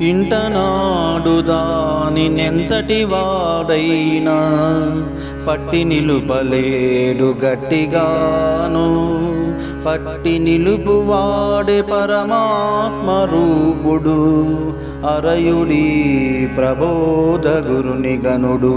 ఇంటనాడు దాని నెంతటి వాడైనా పట్టి నిలుపలేడు గట్టిగాను. పట్టి నిలుపువాడే పరమాత్మ రూపుడు అరయుడి ప్రబోధ గురుని గనుడు